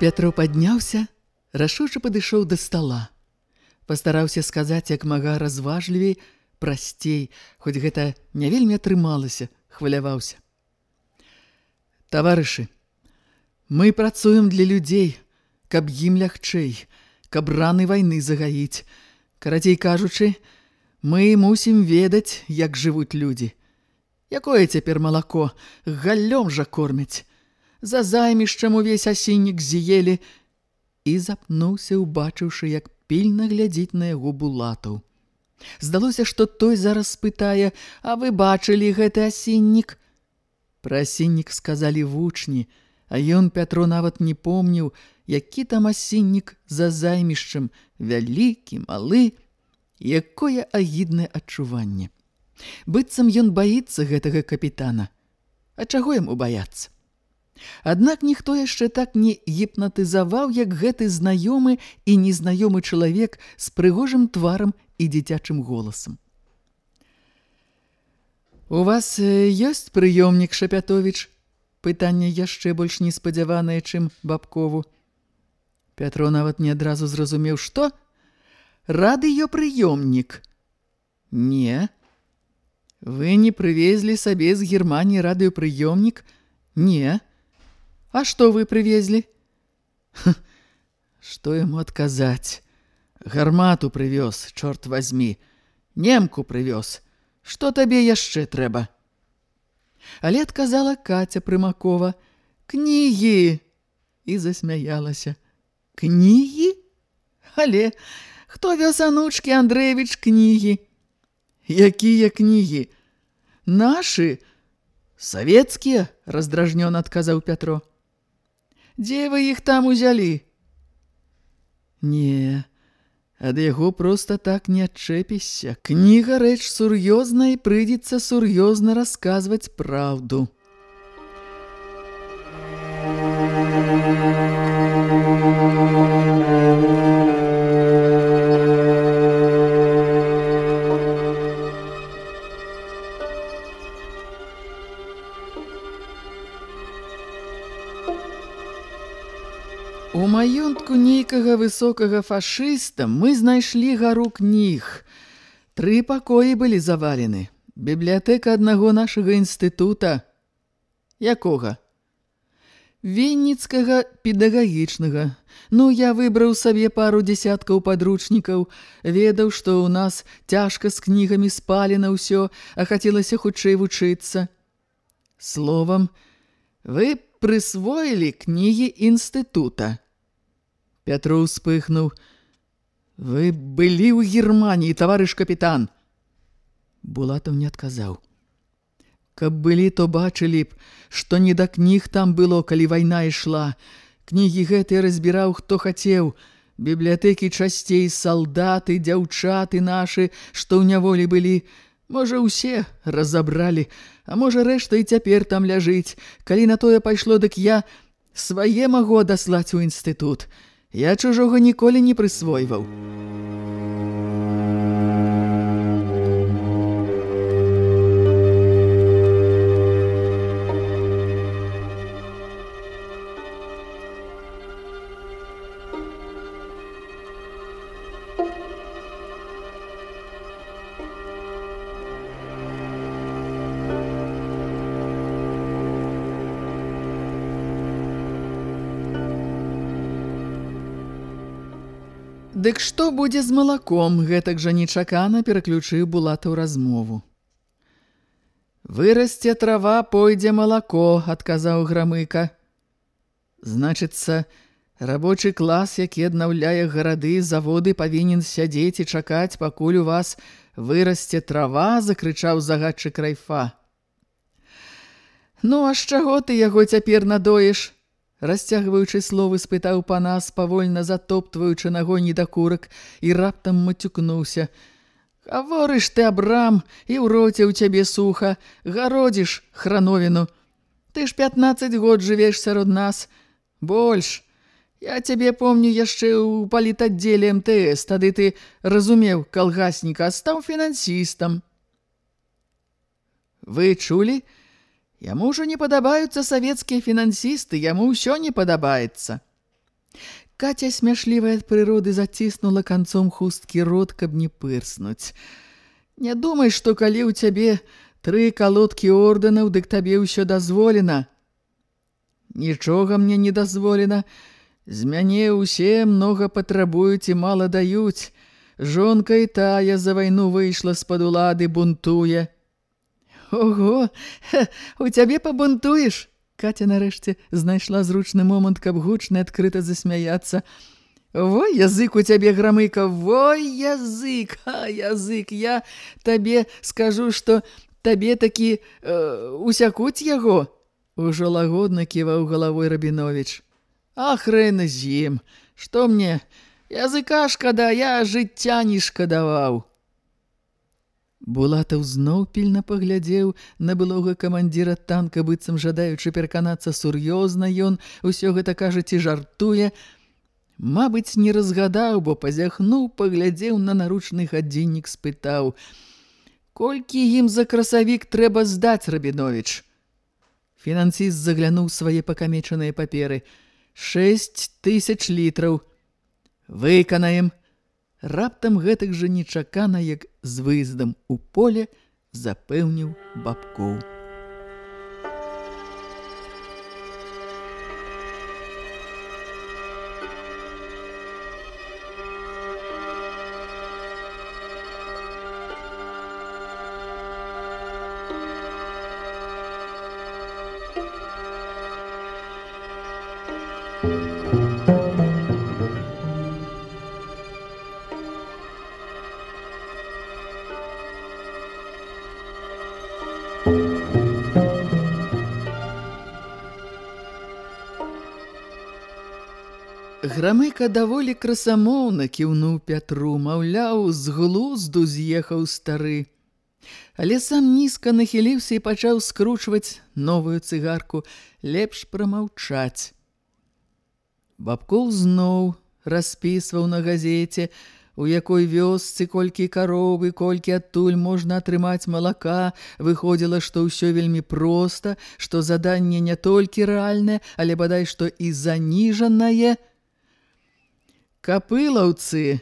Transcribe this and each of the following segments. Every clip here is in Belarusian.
Пятро падняўся, рашуча падышоў да стала. Пастараўся сказаць як мага разважлівей, прасцей, хоць гэта не вельмі атрымалася, хваляваўся. Таварышы, мы працуем для людзей, каб ім лягчэй, каб раны вайны загаіць. Карацей кажучы, мы мусім ведаць, як жывуць людзі. Якое цяпер малако, галлём жа кормяць за займішчам увесь асіннік з'елі і запнуўся, убачыўшы, як пільна глядзіць на яго булатаў. Здалося, што той зараз спытае: « А вы бачылі гэты асіннік? Пра асіннік сказалі вучні, а ён Пятро нават не помніў, які там асіннік за займішчам, вялікі, малы, якое агіднае адчуванне. Быццам ён баіцца гэтага капітана. А чаго яму баяцца? Аднак ніхто яшчэ так не гіпнатызаваў, як гэты знаёмы і незнаёмы чалавек з прыгожым тварам і дзіцячым голасам. У вас ёсць прыёмнік Шапятовіч? Пытанне яшчэ больш неспадзяванае, чым бабкову. Пятро нават не адразу зразумеў, што? Радыёпрыёмнік. Не. Вы не прывезлі сабе з Германіі радыёпрыёмнік? Не. Не. А што вы прывезлі? Што яму адказаць? Гармату прывёз, чорт возьми. Немку прывёз. Што табе яшчэ трэба? Але адказала Катя Прымакова: "Кнігі!" і засмяялася. "Кнігі? Але хто вёз анучкі Андрэевіч кнігі? Якія кнігі? Нашы? Савецкія?" раздражнёна адказаў Пятро. Дзе вы іх там узялі? Не, ад яго проста так не адчэпішся. Кніга рэч сур'ёзна і прыйдзецца сур'ёзна расказваць праўду. Высокага фашыста мы знайшлі гару кніг. Тры пакоі былі завалены. Бібліятэка аднаго нашага інстытута. Якога? Вінніцкага педагагічнага. Ну, я выбраў сабе пару дзесяткаў падручнікаў, ведаў, што ў нас цяжка з кнігамі спалена ўсё, а хацелася хутчэй вучыцца. Словам, вы прысвоілі кнігі інстытута. Пятру вспыхнуў. Вы былі ў Германіі, таварыш капітан. Булатаў не адказаў. Каб былі, то бачылі б, што не да кніг там было, калі вайна ішла. Кнігі гэтыя разбіраў, хто хацеў. Бібліятэкі часцей салдаты, дзяўчаты нашы, што ў няволі былі. Можа, усе разабралі, а можа, рэшта і цяпер там ляжыць. Калі на тое пайшло, дык я свае магу адаслаць у інстытут. Я чужога ніколі не прысвойваў. Дык што будзе з малаком, гэтак жа нечакана пераключыў булатаў размову. Вырасце трава, пойдзе малако, адказаў грамыка. Значыцца, рабочы клас, які аднаўляе гарады, заводы, павінен сядзець і чакаць, пакуль у вас вырасце трава, закрычаў загадчык райфа. Ну, а з чаго ты яго цяпер надоеш? Расцягваючы словы, спытаў панас, павольна затоптваючы нагой недакурак, і раптам матюкнуўся. Гаворыш ты, Абрам, і ў роце ў цябе суха, гародзіш храновіну. Ты ж 15 год жывеш сярод нас. Больш. Я цябе помню яшчэ ў палітаддзеле МТС, тады ты разумеў калгасніка, стаў фінансістам. Вы чулі? Яму ўжо не падабаюцца савецкія фінансісты, яму ўсё не падабаецца. Катя, смяшлівая ад прыроды, заціснула канцом хусткі рот, каб не пырснуць. Не думай, што калі ў цябе тры калодкі ордэнаў, дык табе ўсё дазволена. Нічога мне не дазволена. З мяне ўсе многа патрабуюць і мала даюць. Жонка і тая за вайну выйшла з-пад улады, бунтуе. Ого, у цябе пабунтуеш? Катя нарэшце знайшла зручны момант, каб гучна адкрыта засмяяцца. Вой, язык у цябе грамыка, вой, язык, а язык, я табе скажу, што табе такі э, усякуць яго. Ужо лагодна ківаў галавой Рабіновіч. А хрэн з ім, што мне, языка шкада, я жыцця не шкадаваў. Булатаў зноў пільна паглядзеў на былога камандзіра танка, быццам жадаючы пераканацца сур'ёзна ён, усё гэта кажа ці жартуе. Мабыць, не разгадаў, бо пазяхнуў, паглядзеў на наручны гадзіннік, спытаў: « Колькі ім за красавік трэба здаць, Рабіновіч? Фінансіст заглянуў свае пакамечаныя паперы. Шэсць тысяч літраў. Выканаем. Раптам гэтак жа нечакана, як з выездам у поле запэўніў бабкоў. Грамыка даволі красамоўна кіўнуў Пятру, маўляў, з глузду з'ехаў стары. Але сам нізка нахіліўся і пачаў скручваць новую цыгарку, лепш прамаўчаць. Бабкоў зноў распісваў на газеце, у якой вёсцы колькі каровы, колькі адтуль можна атрымаць малака, выходзіла, што ўсё вельмі проста, што заданне не толькі рэальнае, але бадай што і заніжанае – Капылаўцы,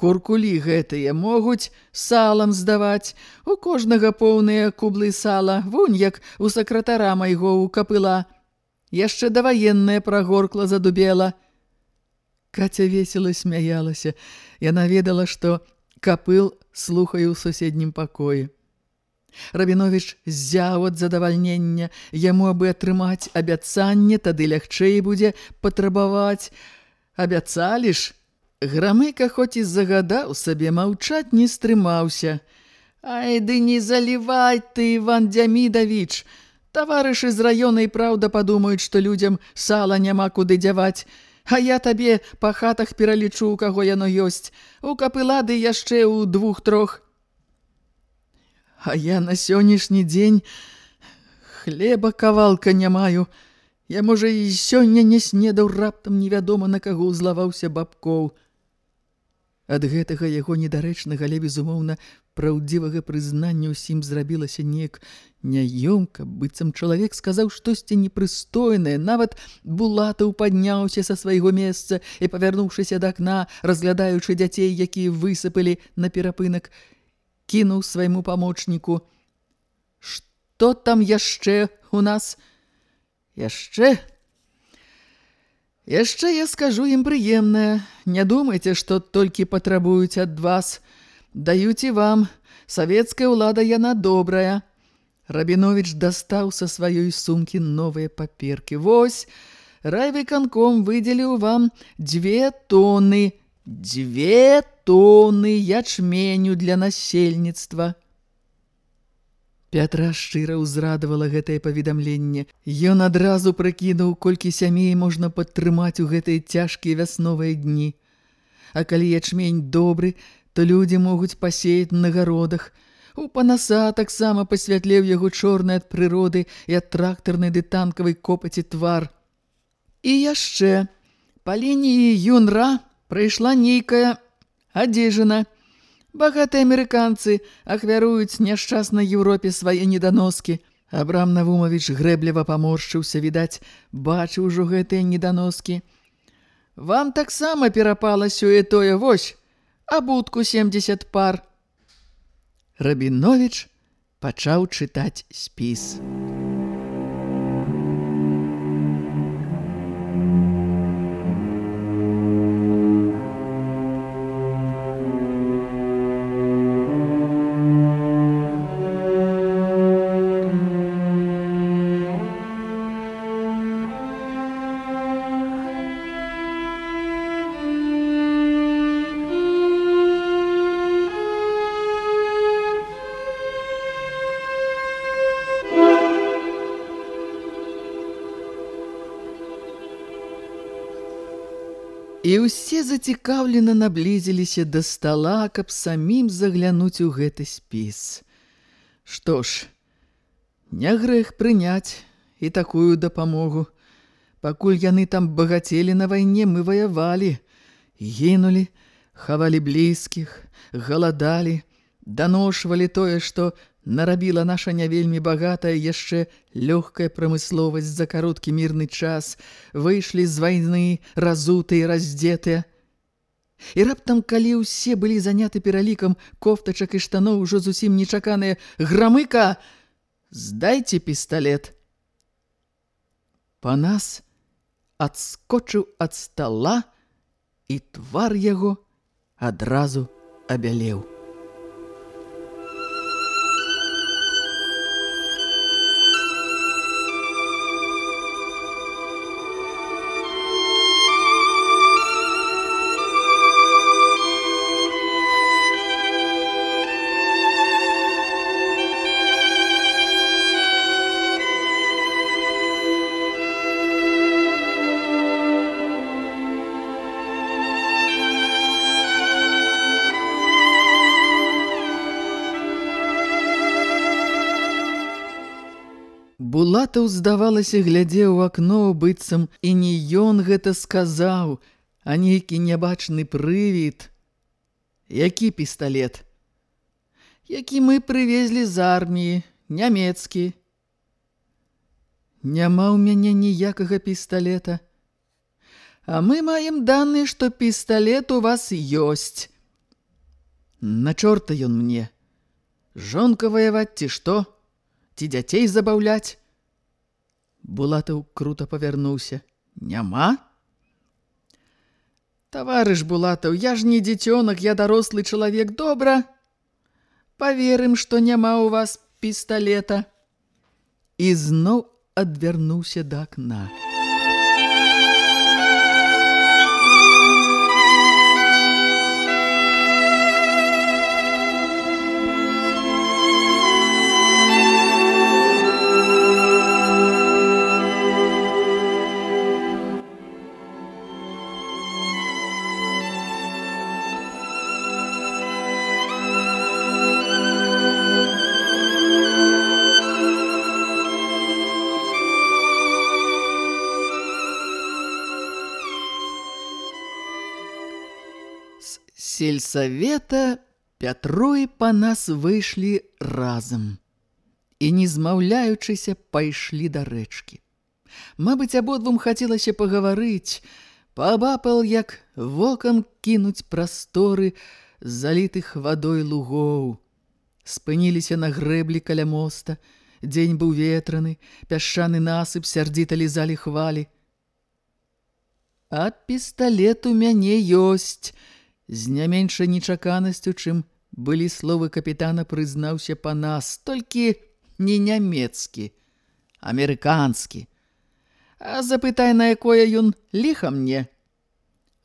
куркулі гэтыя, могуць салам здаваць. У кожнага поўныя кублы сала, вунь як у сакратара майго ў капыла. Яшчэ даваенная прагоркла задубела. Катя весела смяялася. Яна ведала, што капыл слухае ў суседнім пакоі. Рабіновіч зяў ад задавальнення, яму абы атрымаць абяцанне, тады лягчэй будзе патрабаваць, Абяцалі ж, Грамыка хоць і загадаў сабе маўчаць не стрымаўся. Ай, ды не залівай ты, Іван Дзямідавіч! Таварышы з раёна і праўда падумаюць, што людзям сала няма куды дзяваць. А я табе па хатах пералічу, у каго яно ёсць. У капылады яшчэ ў двух-трох. А я на сённяшні дзень хлеба кавалка не маю, — Я, можа, і сёння не снедаў раптам невядома на каго ўзлаваўся бабкоў. Ад гэтага яго недарэчнага, але, безумоўна, праўдзівага прызнання ўсім зрабілася неяк няёмка, быццам чалавек сказаў штосьці непрыстойнае. Нават Булатаў падняўся са свайго месца і, павярнуўшыся да акна, разглядаючы дзяцей, якія высыпалі на перапынак, кінуў свайму памочніку. «Што там яшчэ у нас?» Яшчэ яшчэ я скажу ім прыемнае. Не думайце, што толькі патрабуюць ад вас. Даюць і вам. Савецкая ўлада яна добрая. Рабіновіч дастаў са сваёй сумкі новыя паперкі. Вось, Райвыканком выдзеліў вам дзве тоны, дзве тоны ячменю для насельніцтва. Пятра шчыра ўзрадавала гэтае паведамленне. Ён адразу прыкінуў, колькі сямей можна падтрымаць у гэтыя цяжкія вясновыя дні. А калі ячмень добры, то людзі могуць пасеяць на гародах. У панаса таксама пасвятлеў яго чорны ад прыроды і ад трактарнай ды танкавай копаці твар. І яшчэ, па лініі юнра прыйшла нейкая адзежына – Багатыя амерыканцы ахвяруюць няшчаснай Еўропе свае неданоскі. Абрам Навумавіч грэбліва паморшчыўся, відаць, бачыў ужо гэтыя неданоскі. Вам таксама перапала сёе тое вось, абутку 70 пар. Рабіновіч пачаў чытаць спіс. Зацікаўлена наблізіліся да стала, каб самім заглянуць у гэты спіс. Што ж, не грэх прыняць і такую дапамогу. Пакуль яны там багацелі на вайне, мы ваявалі, гінулі, хавалі блізкіх, галадалі, даношвалі тое, што нарабіла наша не вельмі багатая яшчэ лёгкая прамысловасць за кароткі мірны час, выйшлі з вайны разутыя, раздзетыя. І раптам, калі ўсе былі заняты пералікам кофтачак і штаноў, ужо зусім нечаканыя «Грамыка! Здайце пісталет!» Панас адскочыў ад стала, і твар яго адразу абялеў. Булатаў, здавалася, глядзеў у акно быццам, і не ён гэта сказаў, а нейкі нябачны прывід. Які пісталет? Які мы прывезлі з арміі, нямецкі. Няма ў мяне ніякага пісталета. А мы маем даныя, што пісталет у вас ёсць. На чорта ён мне. Жонка ваяваць ці што? Ці дзяцей забаўляць? Булатаў круто павярнуўся. Няма? Таварыш Булатаў, я ж не дзіцёнак, я дарослы чалавек, добра. Паверым, што няма ў вас пісталета. І зноў адвярнуўся да акна. Сельсавета Пятру і па нас выйшлі разам і, не змаўляючыся, пайшлі да рэчкі. Мабыць, абодвум хацелася пагаварыць, паабапал, як вокам кінуць прасторы залітых вадой лугоў. Спыніліся на грэблі каля моста, дзень быў ветраны, пясчаны насып сярдзіта лізалі хвалі. А пісталет у мяне ёсць, З не меншай нечаканасцю, чым былі словы капітана, прызнаўся па нас, толькі не нямецкі, амерыканскі. А запытай, на якое ён ліха мне.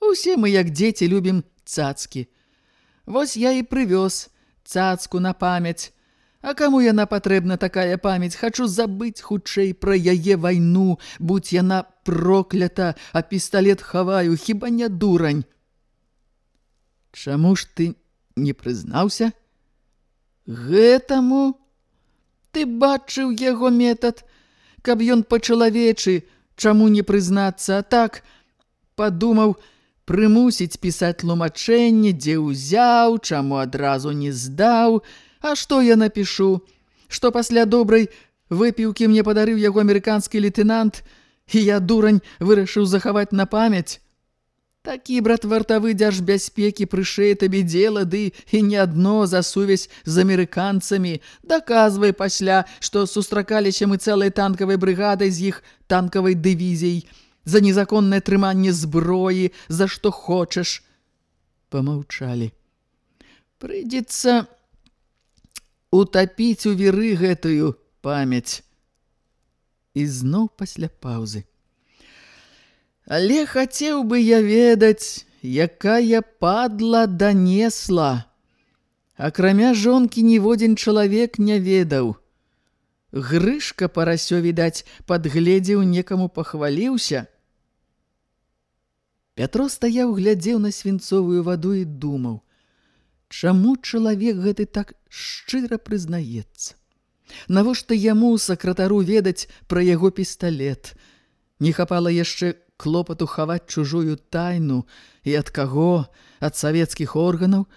Усе мы, як дзеці, любім цацкі. Вось я і прывёз цацку на памяць. А каму яна патрэбна такая памяць? Хачу забыць хутчэй пра яе вайну, будь яна проклята, а пісталет хаваю, хіба не дурань. Чаму ж ты не прызнаўся? Гэтаму ты бачыў яго метад, каб ён па-чалавечы, чаму не прызнацца, а так падумаў, прымусіць пісаць тлумачэнне, дзе ўзяў, чаму адразу не здаў. А што я напішу? Што пасля добрай выпіўкі мне падарыў яго амерыканскі лейтенант, і я, дурань, вырашыў захаваць на памяць? Такі, брат, вартавы дзяржбяспекі прышэй табе дзела, ды і не адно за сувязь з амерыканцамі. Даказвай пасля, што сустракаліся мы цэлай танкавай брыгадай з іх танкавай дывізіяй за незаконнае трыманне зброі, за што хочаш. Памаўчалі. Прыйдзецца утапіць у веры гэтую памяць. І зноў пасля паўзы. Але хацеў бы я ведаць, якая падла данесла. Акрамя жонкі ніводзін чалавек не ведаў. Грышка парасё, відаць, падгледзеў, некаму пахваліўся. Пятро стаяў, глядзеў на свінцовую ваду і думаў, чаму чалавек гэты так шчыра прызнаецца? Навошта яму сакратару ведаць пра яго пісталет? Не хапала яшчэ клопату хаваць чужую тайну і ад каго? Ад савецкіх органаў?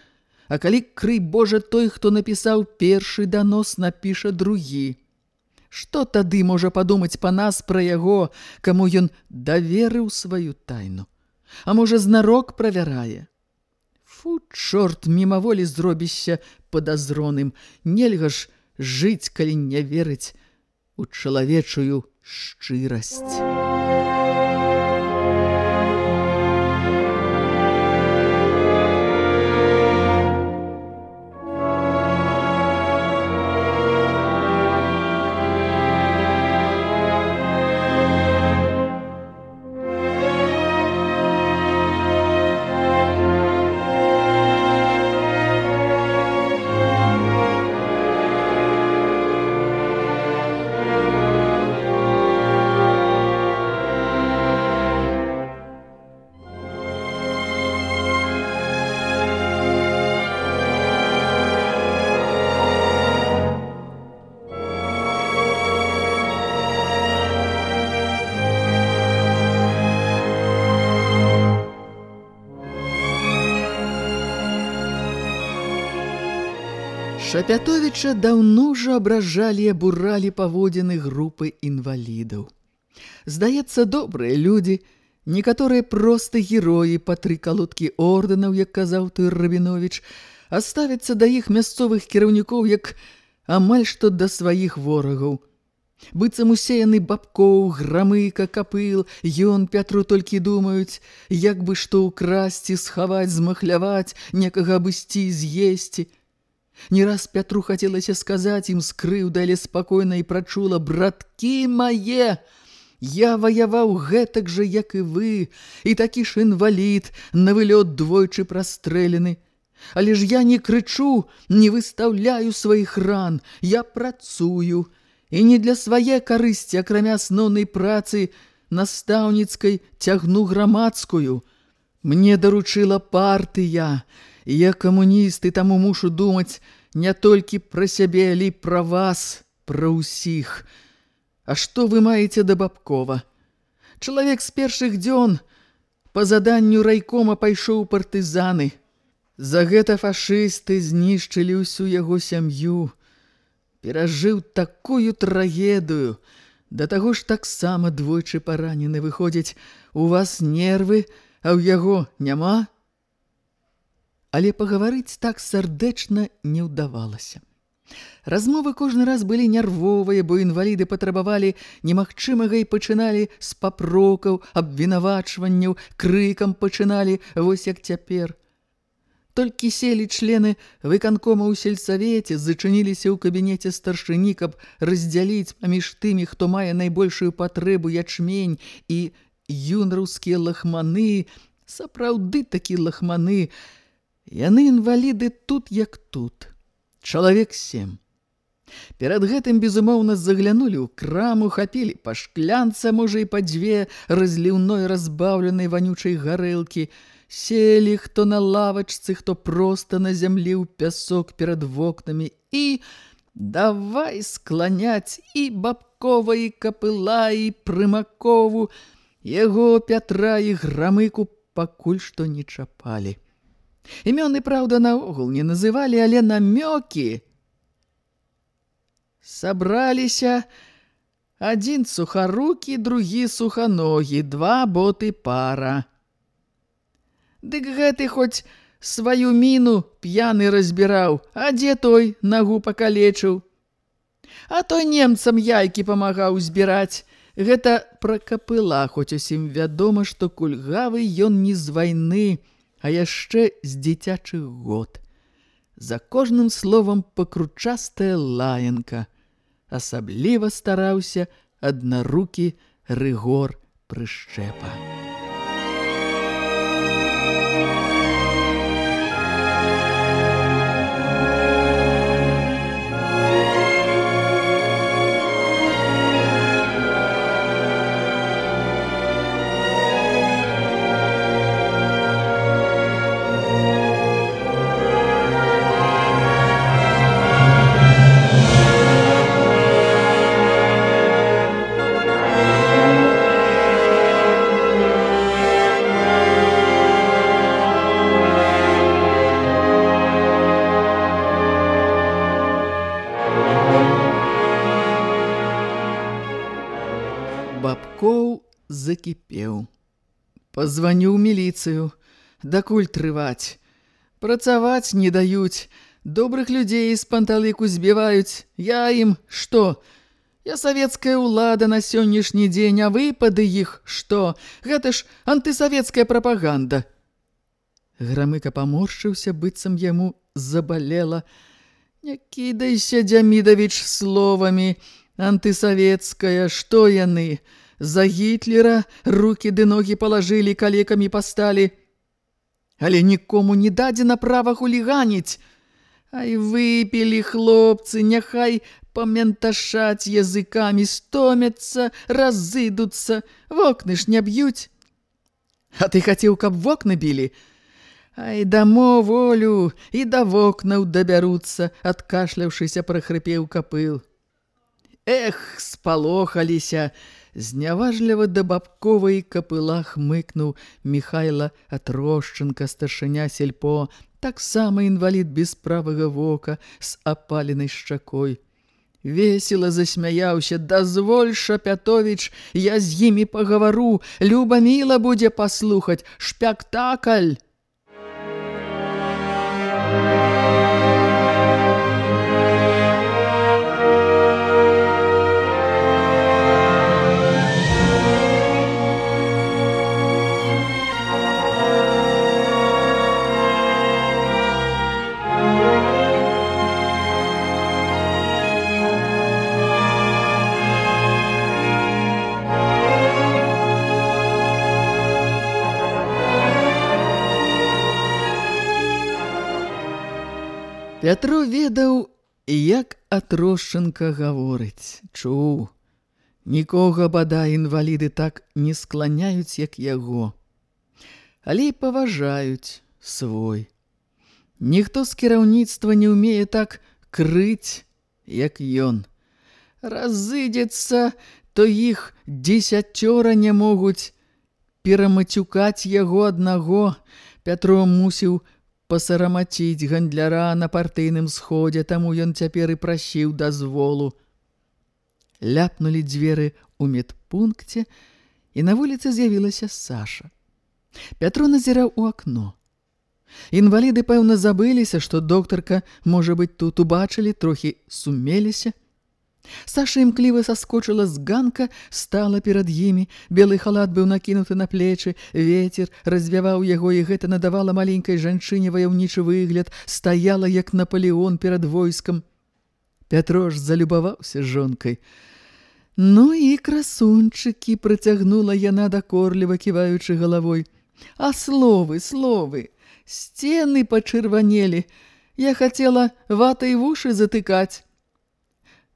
А калі крый Божа той хто напісаў першы данос напіша другі? Што тады можа падумаць па нас пра яго каму ён даверыў сваю тайну? А можа знарок правярае? Фу чорт мімаволі зробішся падазроным. Нельга ж жыць калі не верыць у чалавечую шчырасць Шапятовіча даўно ўжо абражалі і абуралі паводзіны групы інвалідаў. Здаецца, добрыя людзі, некаторыя проста героі па тры калодкі ордэнаў, як казаў той Рабіновіч, аставяцца да іх мясцовых кіраўнікоў, як амаль што да сваіх ворагаў. Быццам усе яны бабкоў, грамыка, капыл, ён, Пятру толькі думаюць, як бы што ўкрасці, схаваць, змахляваць, некага абысці, з'есці – Не раз Пятру хацелася сказаць ім скрыўда, але спакойна і прачула: «Браткі мае! Я ваяваў гэтак жа, як і вы, і такі ж інвалід, на вылёт двойчы прастрэлены. Але ж я не крычу, не выстаўляю сваіх ран, я працую, і не для свае карысці, акрамя асноўнай працы настаўніцкай цягну грамадскую. Мне даручыла партыя, Я камуніст, і таму мушу думаць не толькі пра сябе, але пра вас, пра ўсіх. А што вы маеце да Бабкова? Чалавек з першых дзён па заданню райкома пайшоў партызаны. За гэта фашысты знішчылі ўсю яго сям'ю. Перажыў такую трагедыю. Да таго ж таксама двойчы паранены выходзяць. У вас нервы, а ў яго няма? Але пагаварыць так сардэчна не ўдавалася. Размовы кожны раз былі нервовыя, бо інваліды патрабавалі немагчымага і пачыналі з папрокаў, абвінавачванняў, крыкам пачыналі, вось як цяпер. Толькі селі члены выканкома ў сельсавеце зачыніліся ў кабінеце старшыні, каб раздзяліць паміж тымі, хто мае найбольшую патрэбу ячмень і юнраўскія лахманы, сапраўды такі лахманы. Яны інваліды тут як тут. Чалавек сем. Перад гэтым, безумоўна, заглянулі ў краму, хапілі па шклянца, можа, і па дзве разліўной разбаўленай ванючай гарэлкі, селі хто на лавачцы, хто проста на зямлі ў пясок перад вокнамі і давай скланяць і бабкова, і капыла, і прымакову, яго Пятра і грамыку пакуль што не чапалі. Імёны, праўда, наогул не называлі, але намёкі – Сабраліся адзін сухарукі, другі суханогі, два боты пара. Дык гэты хоць сваю міну п'яны разбіраў, а дзе той нагу пакалечыў. А той немцам яйкі памагаў збіраць. Гэта пра капыла, хоць усім вядома, што кульгавы ён не з вайны, а яшчэ з дзіцячых год. За кожным словам пакручастая лаянка – асабліва стараўся аднарукі рыгор прышчэпа. Закіпеў. Пазваню ў міліцыю, дакуль трываць. Працаваць не даюць, добрых людзей з панталыку збіваюць. Я ім што? Я савецкая ўлада на сённяшні дзень, а выпады іх што? Гэта ж антысавецкая прапаганда. Грамыка паморшыўся, быццам яму забалела. Не кідайся, Дзямідавіч, словамі. Антысавецкая, што яны? За Гітлера рукі ды ногі палажылі, калекамі пасталі. Але нікому не дадзена права хуліганіць. Ай, выпілі хлопцы, няхай паменташаць языкамі, стомяцца, разыдуцца, вокны ж не б'юць. А ты хацеў, каб вокны білі? Ай, дамо волю, і да вокнаў дабяруцца, адкашляўшыся прахрыпеў капыл. Эх, спалохаліся, Зняважліва да бабковай капыла хмыкнуў Михайла Атрошчынка, старшыня сельпо, таксама інвалід без правага вока з апаленай шчакой. Весела засмяяўся, дазволь, Шапятовіч, я з імі пагавару, люба міла будзе паслухаць, шпяктакль. Пятро ведаў, як Атрошчынка гаворыць, чуў. Нікога, бада, інваліды так не скланяюць, як яго. Але і паважаюць свой. Ніхто з кіраўніцтва не ўмее так крыць, як ён. Разыдзецца, то іх дзесяцёра не могуць перамацюкаць яго аднаго. Пятро мусіў пасарамаціць гандляра на партыйным сходзе, таму ён цяпер і прасіў дазволу. Ляпнулі дзверы ў медпункце, і на вуліцы з'явілася Саша. Пятро назіраў у акно. Інваліды, пэўна, забыліся, што доктарка, можа быць, тут убачылі, трохі сумеліся. Саша імкліва саскочыла з ганка, стала перад імі. Белы халат быў накінуты на плечы, ветер развяваў яго, і гэта надавала маленькай жанчыне ваяўнічы выгляд, стаяла, як Наполеон перад войскам. Пятрош залюбаваўся жонкай. Ну і красунчыкі прыцягнула яна дакорліва ківаючы галавой. А словы, словы, сцены пачырванелі. Я хацела ватай вушы затыкаць.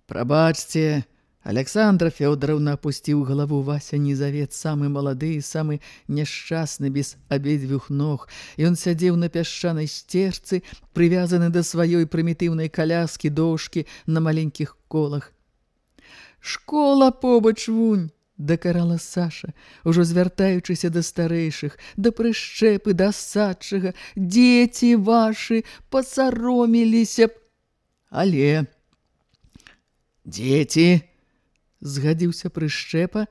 Прабачце, Александра Фёдоровна опусціў галаву Вася Нізавет, самы малады і самы няшчасны без абедзвюх ног. Ён сядзеў на пясчанай сцежцы, прывязаны да сваёй прымітыўнай каляскі дошкі на маленькіх колах. Школа побач вунь, дакарала Саша, ужо звяртаючыся да старэйшых, да прышчэпы, да садчага, дзеці вашы пасароміліся б. Але... Дзеці, згадзіўся прышчэпа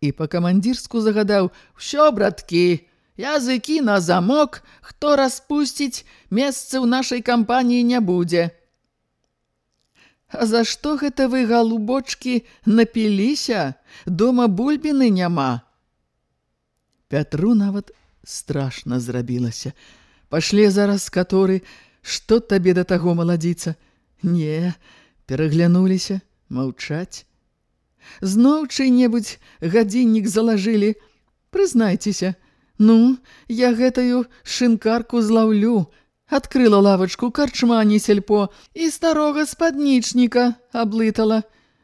і па-камандзірску загадаў: «Усё, браткі, языкі на замок, хто распусціць, месца ў нашай кампаніі не будзе. А за што гэта вы, галубочкі, напіліся? Дома бульбіны няма. Пятру нават страшна зрабілася. Пашле зараз каторы, што табе да таго маладзіца? Не, пераглянуліся, маўчаць. Зноў чый-небудзь гадзіннік залажылі. Прызнайцеся, ну, я гэтую шынкарку злаўлю. Адкрыла лавачку карчма не сельпо і старога спаднічніка аблытала.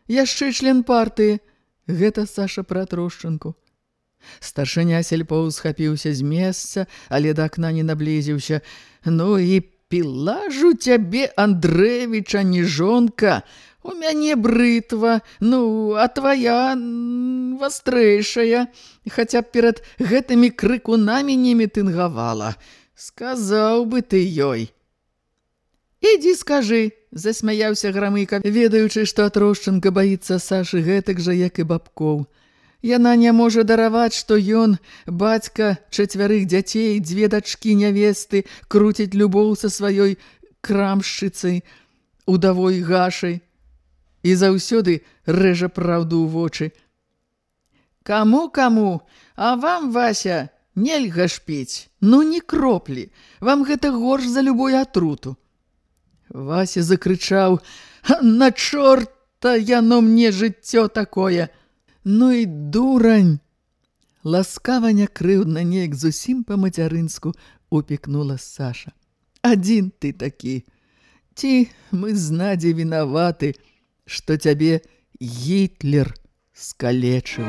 Яшчэ член партыі. Гэта Саша пра трошчынку. Старшыня сельпо схапіўся з месца, але да акна не наблізіўся. Ну і пілажу цябе, Андрэвіча, не жонка, У мяне брытва, ну, а твая вастрэйшая, хаця б перад гэтымі крыкунамі не мітынгавала. Сказаў бы ты ёй. Ідзі скажы, засмяяўся грамыка, ведаючы, што Атрошчынка баіцца Сашы гэтак жа, як і бабкоў. Яна не можа дараваць, што ён, бацька чацвярых дзяцей, дзве дачкі нявесты, круціць любоў са сваёй крамшчыцай, удавой гашай і заўсёды рэжа праўду ў вочы. Каму, каму, а вам, Вася, нельга ж піць, ну ні кроплі, вам гэта горш за любой атруту. Вася закрычаў: "На чорта яно мне жыццё такое! Ну і дурань!" Ласкава някрыўдна неяк зусім па-мацярынску упікнула Саша. Адзін ты такі. Ці мы з Надзей вінаваты, што цябе Гітлер скалечыў.